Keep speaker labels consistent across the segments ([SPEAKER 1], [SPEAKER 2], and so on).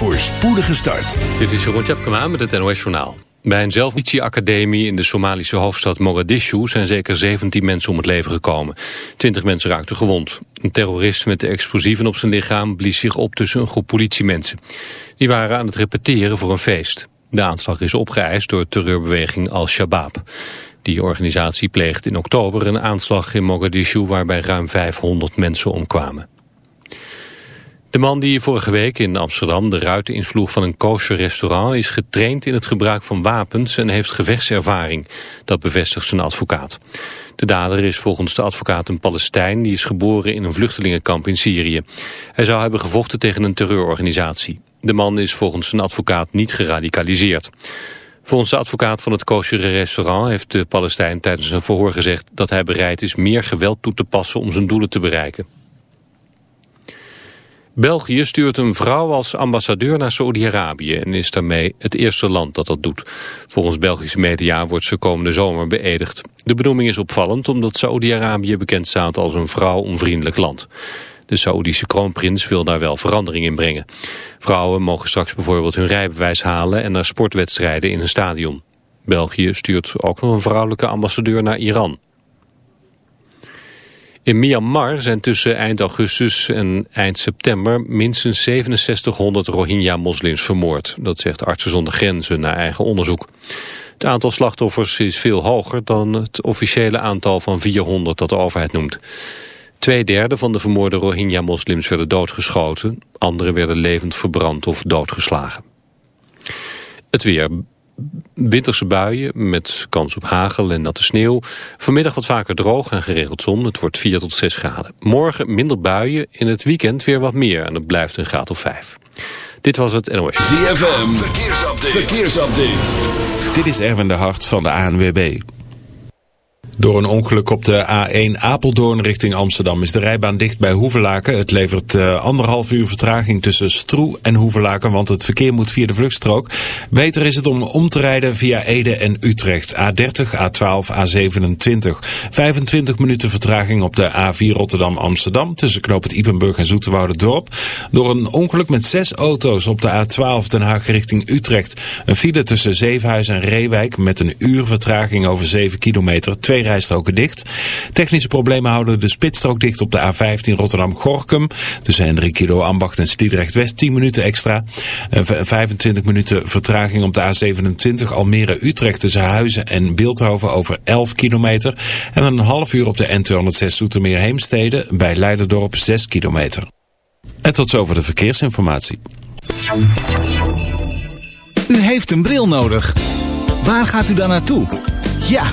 [SPEAKER 1] Voor spoedige start.
[SPEAKER 2] Dit is Jeroen Tjepkema met het NOS Journaal. Bij een zelfpolitieacademie in de Somalische hoofdstad Mogadishu zijn zeker 17 mensen om het leven gekomen. 20 mensen raakten gewond. Een terrorist met explosieven op zijn lichaam blies zich op tussen een groep politiemensen. Die waren aan het repeteren voor een feest. De aanslag is opgeëist door terreurbeweging Al-Shabaab. Die organisatie pleegde in oktober een aanslag in Mogadishu waarbij ruim 500 mensen omkwamen. De man die vorige week in Amsterdam de ruiten insloeg van een kosher restaurant is getraind in het gebruik van wapens en heeft gevechtservaring. Dat bevestigt zijn advocaat. De dader is volgens de advocaat een Palestijn die is geboren in een vluchtelingenkamp in Syrië. Hij zou hebben gevochten tegen een terreurorganisatie. De man is volgens zijn advocaat niet geradicaliseerd. Volgens de advocaat van het kosher restaurant heeft de Palestijn tijdens een verhoor gezegd dat hij bereid is meer geweld toe te passen om zijn doelen te bereiken. België stuurt een vrouw als ambassadeur naar Saoedi-Arabië en is daarmee het eerste land dat dat doet. Volgens Belgische media wordt ze komende zomer beëdigd. De benoeming is opvallend omdat Saoedi-Arabië bekend staat als een vrouwonvriendelijk land. De Saoedische kroonprins wil daar wel verandering in brengen. Vrouwen mogen straks bijvoorbeeld hun rijbewijs halen en naar sportwedstrijden in een stadion. België stuurt ook nog een vrouwelijke ambassadeur naar Iran. In Myanmar zijn tussen eind augustus en eind september minstens 6700 Rohingya-moslims vermoord. Dat zegt Artsen zonder Grenzen na eigen onderzoek. Het aantal slachtoffers is veel hoger dan het officiële aantal van 400 dat de overheid noemt. Tweederde van de vermoorde Rohingya-moslims werden doodgeschoten. Anderen werden levend verbrand of doodgeslagen. Het weer winterse buien met kans op hagel en natte sneeuw. Vanmiddag wat vaker droog en geregeld zon. Het wordt 4 tot 6 graden. Morgen minder buien, in het weekend weer wat meer. En het blijft een graad of 5. Dit was het NOS.
[SPEAKER 1] ZFM, verkeersupdate. verkeersupdate.
[SPEAKER 3] Dit is Erwin de Hart van de ANWB. Door een ongeluk op de A1 Apeldoorn richting Amsterdam is de rijbaan dicht bij Hoevelaken. Het levert uh, anderhalf uur vertraging tussen Stroe en Hoevelaken, want het verkeer moet via de vluchtstrook. Beter is het om om te rijden via Ede en Utrecht. A30, A12, A27. 25 minuten vertraging op de A4 Rotterdam-Amsterdam tussen knoop het Ipenburg en Dorp. Door een ongeluk met zes auto's op de A12 Den Haag richting Utrecht. Een file tussen Zevenhuis en Reewijk met een uur vertraging over 7 kilometer. Twee rijstroken dicht. Technische problemen houden de spitsstrook dicht op de A15 Rotterdam-Gorkum. Tussen Hendrik Kilo Ambacht en Sliedrecht-West 10 minuten extra. 25 minuten vertraging op de A27 Almere-Utrecht tussen Huizen en Beeldhoven over 11 kilometer. En een half uur op de N206 Zoetermeer-Heemstede bij Leiderdorp 6 kilometer. En tot zover de verkeersinformatie.
[SPEAKER 4] U heeft een bril nodig. Waar gaat u dan naartoe? Ja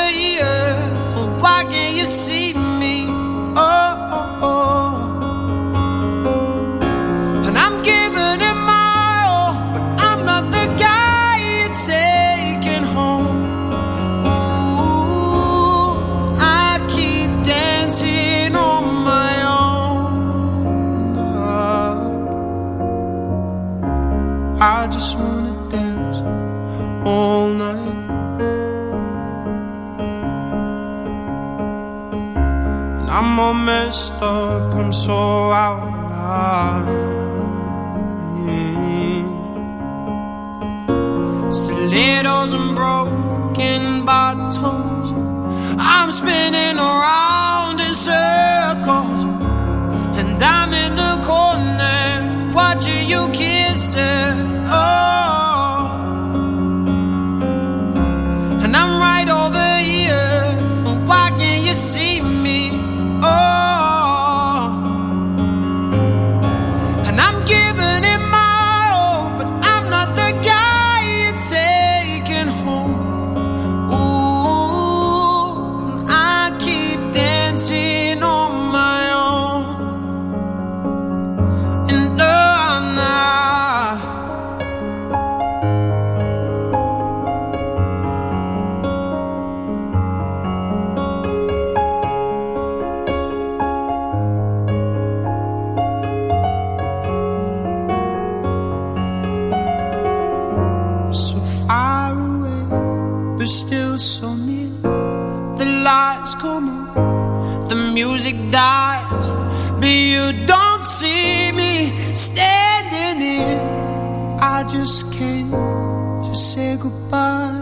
[SPEAKER 5] to say goodbye.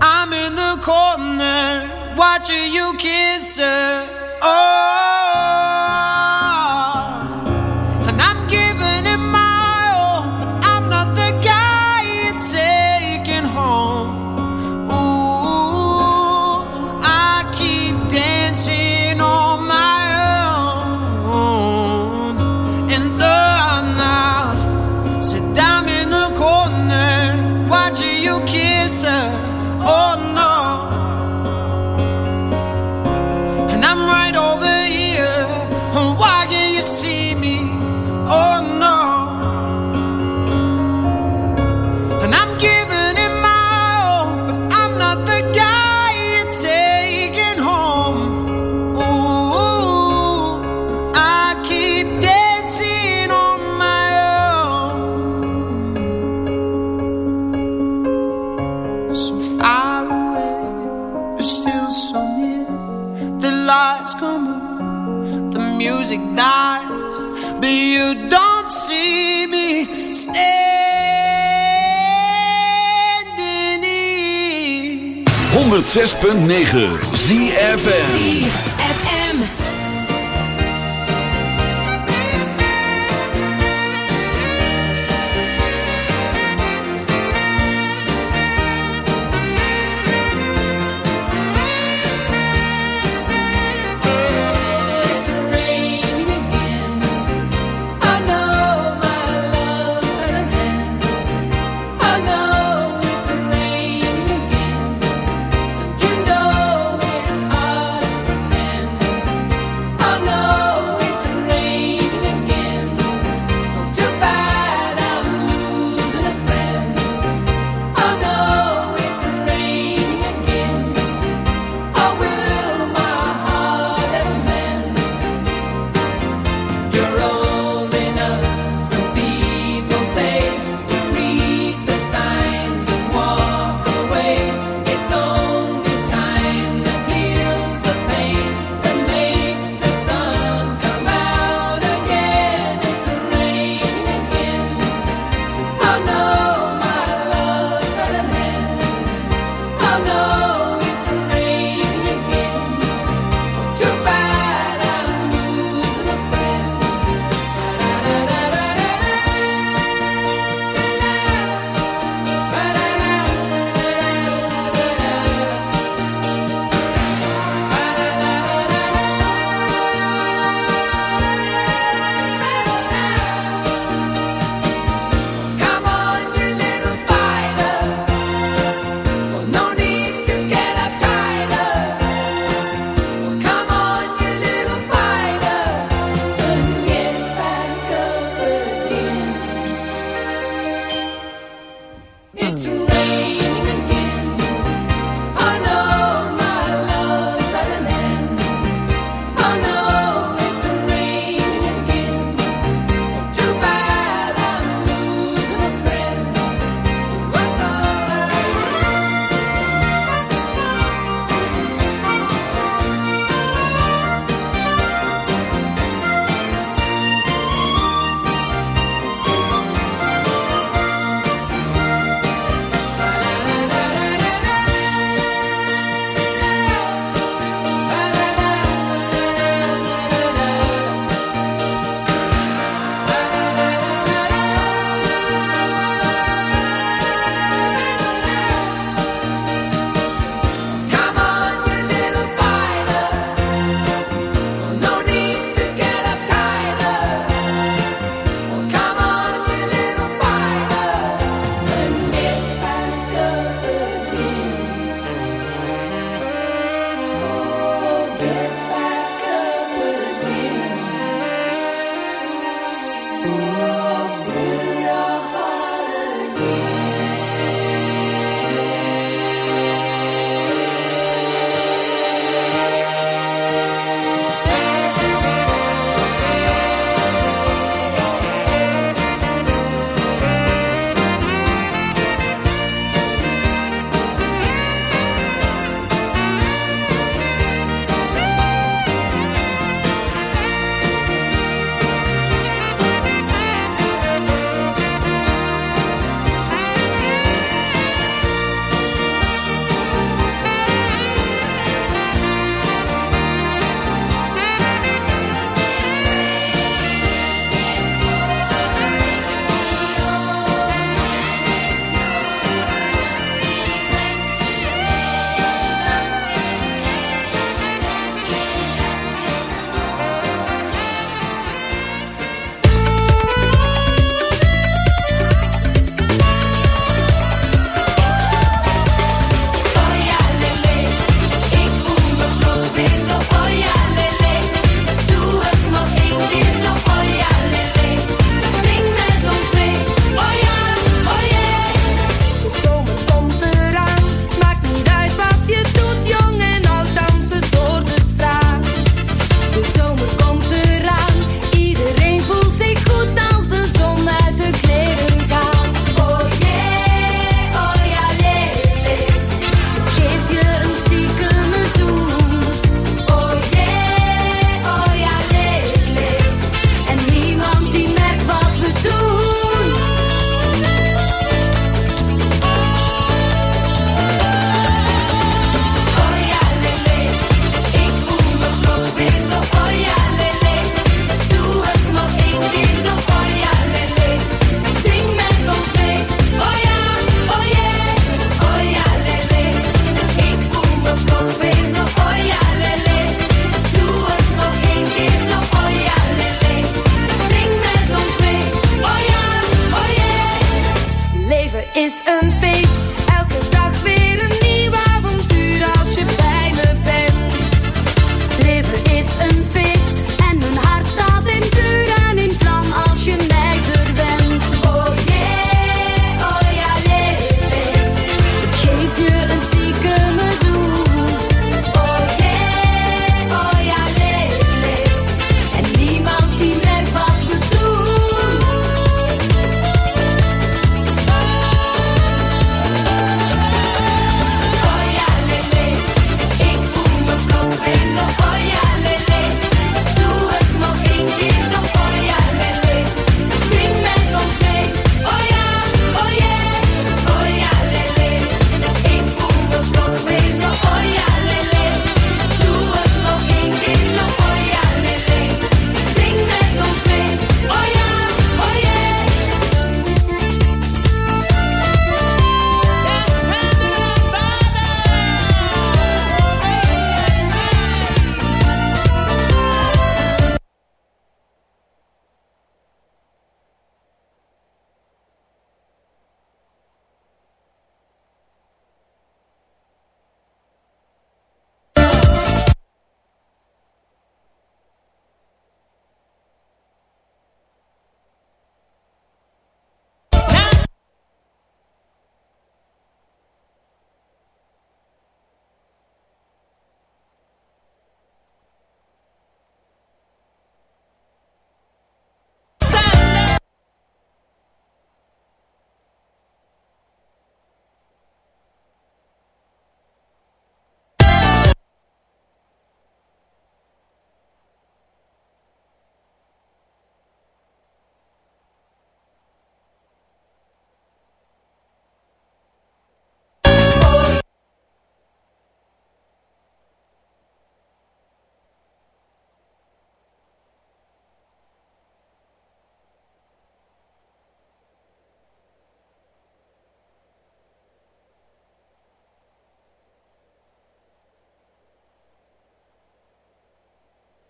[SPEAKER 5] I'm in the corner watching you kiss her. Oh. night, but you don't see me standing here.
[SPEAKER 1] 106.9 ZFM.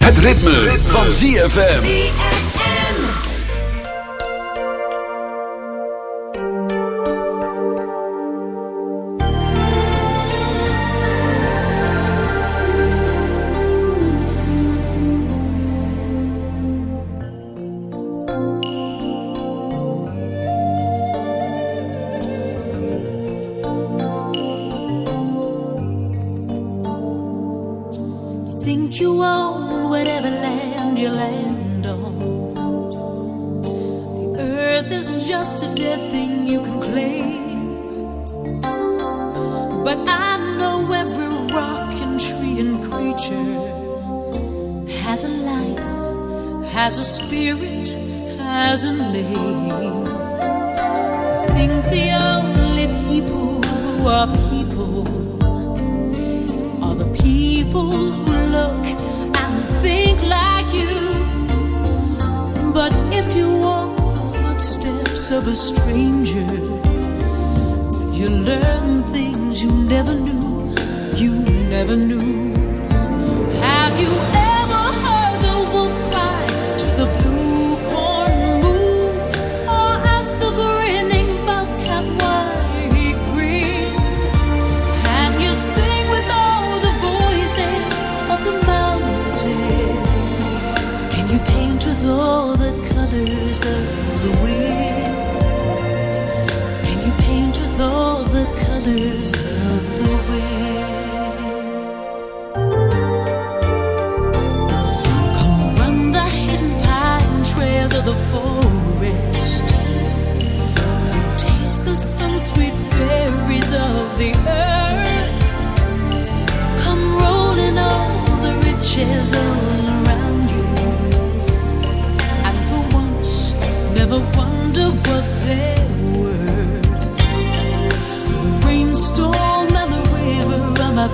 [SPEAKER 6] Het
[SPEAKER 1] ritme, van ZFM.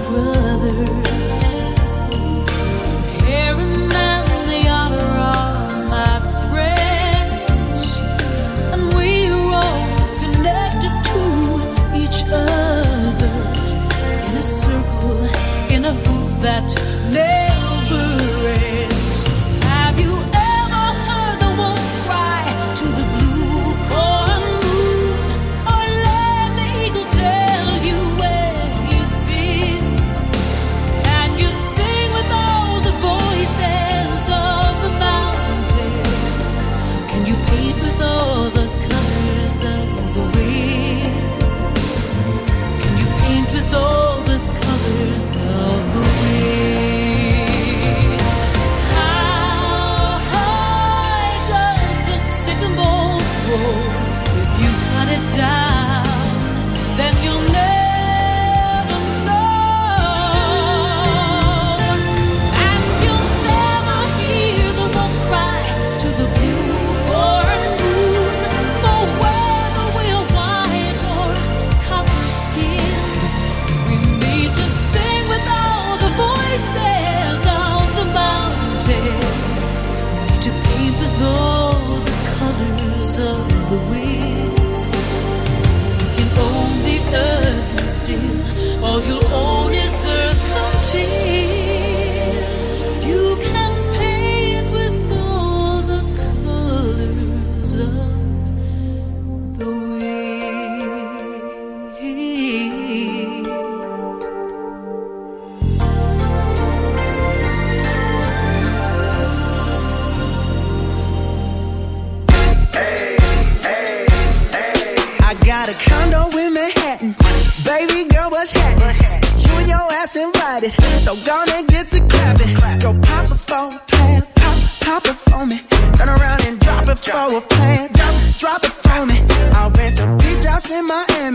[SPEAKER 7] breath.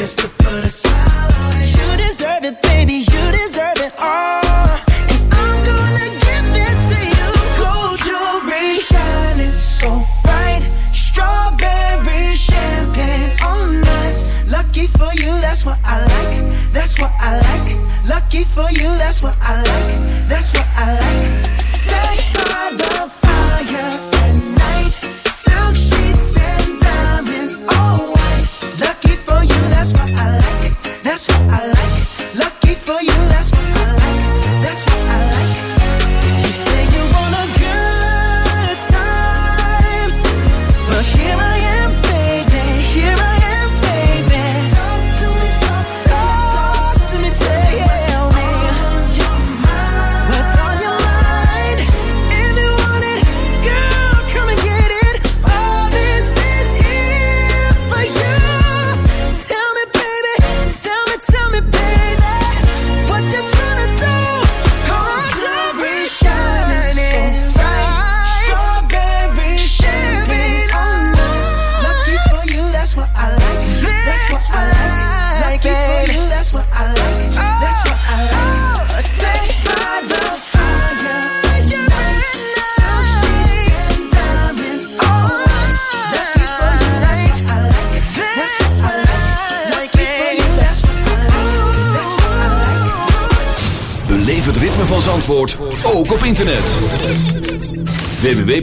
[SPEAKER 7] just to put a smile.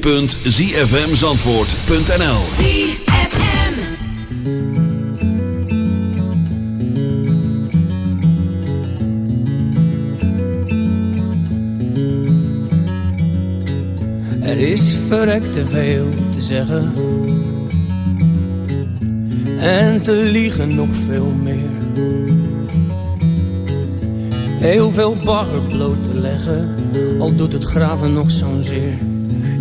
[SPEAKER 8] www.zfmzandvoort.nl
[SPEAKER 9] Er is verrekte veel te zeggen. En te liegen nog veel meer. Heel veel bagger bloot te leggen Al doet het graven nog zo'n zeer.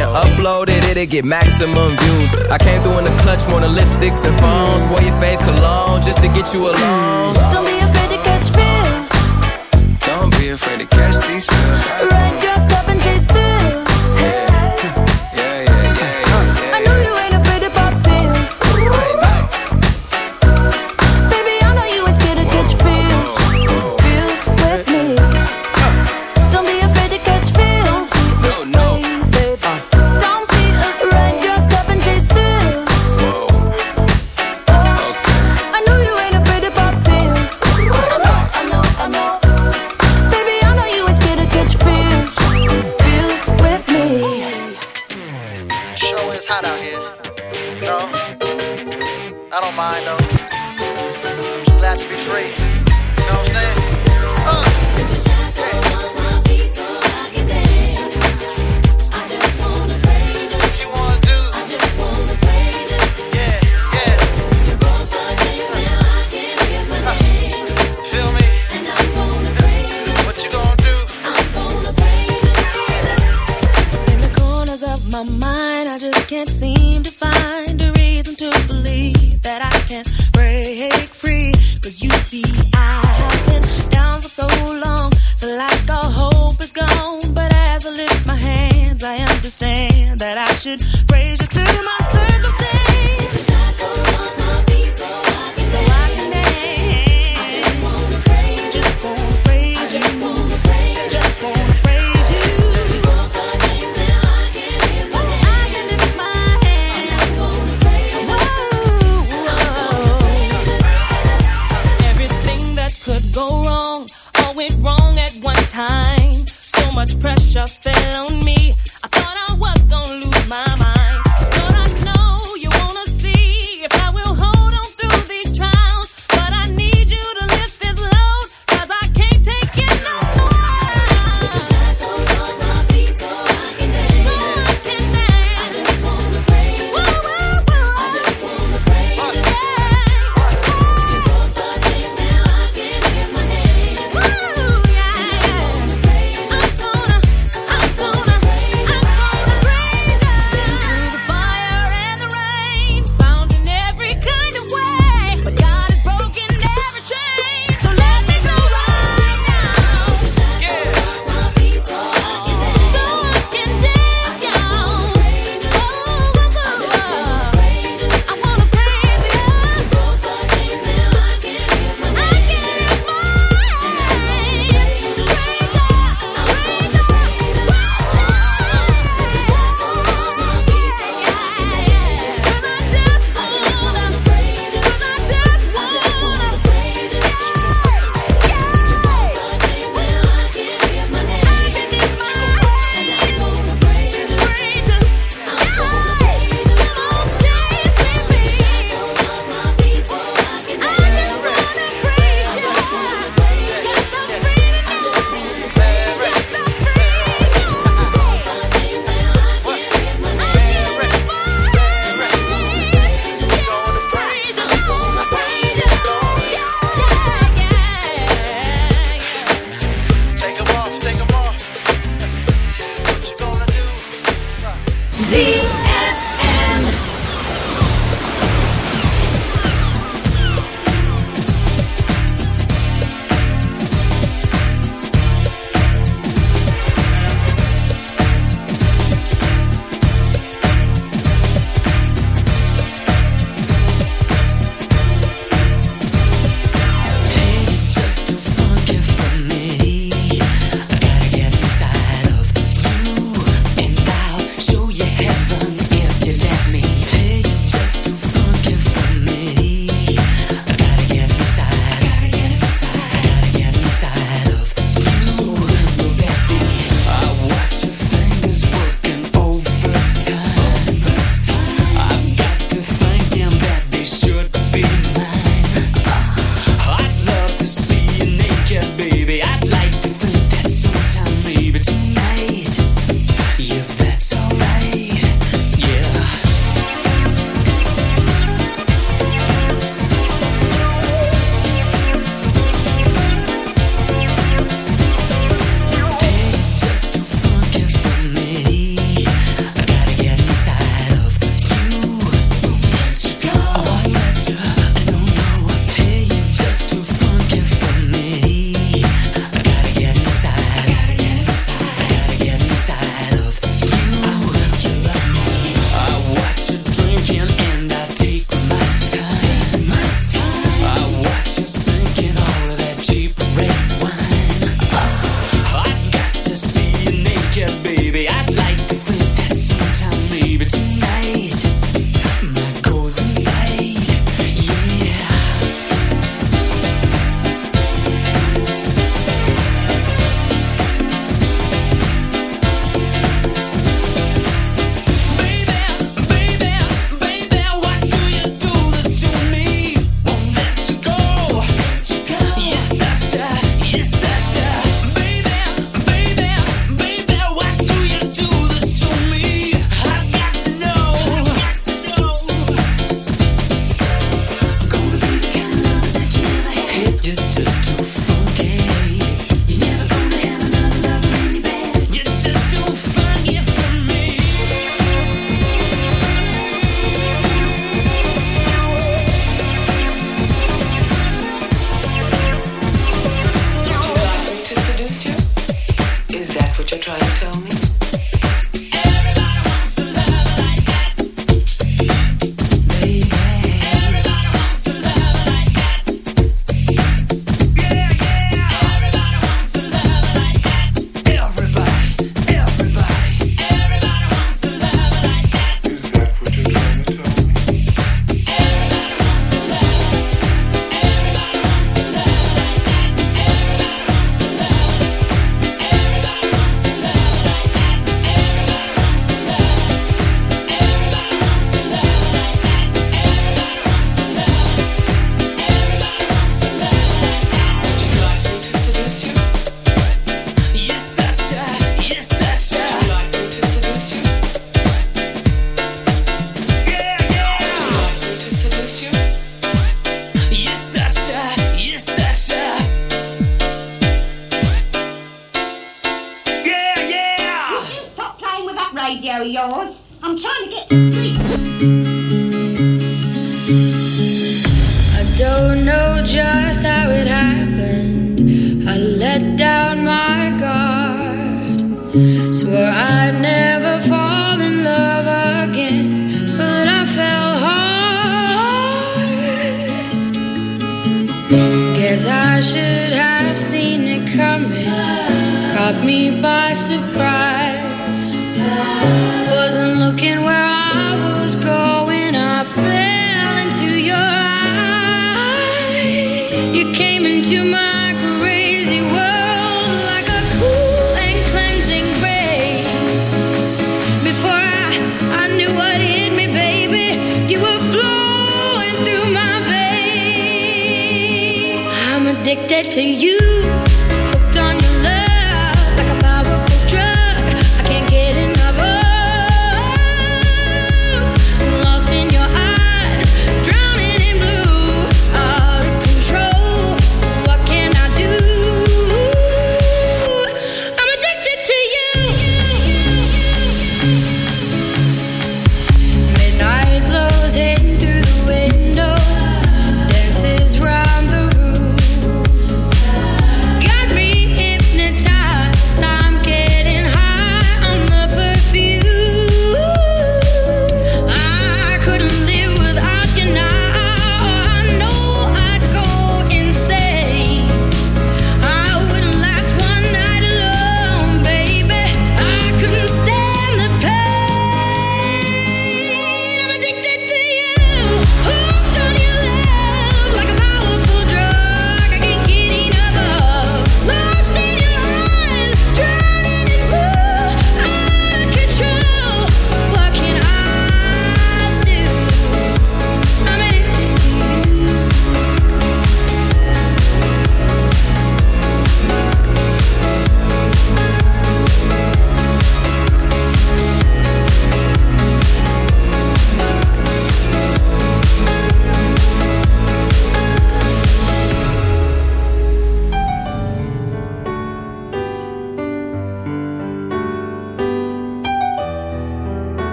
[SPEAKER 10] and upload it, it'll get maximum views. I came through in the clutch, more than lipsticks and phones. Wear your faith cologne just to get you alone.
[SPEAKER 6] Don't be afraid to catch fish.
[SPEAKER 10] Don't be afraid to catch these
[SPEAKER 6] fish. Right can't seem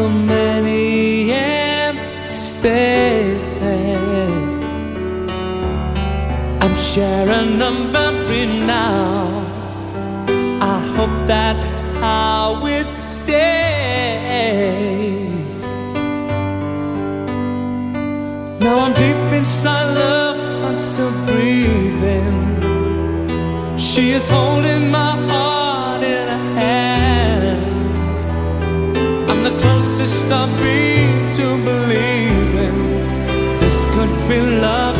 [SPEAKER 6] so
[SPEAKER 1] many empty spaces. I'm sharing a memory now. I hope that's how it stays. Now I'm deep inside love, I'm still breathing. She is holding my heart. to stop being to believing this could be love.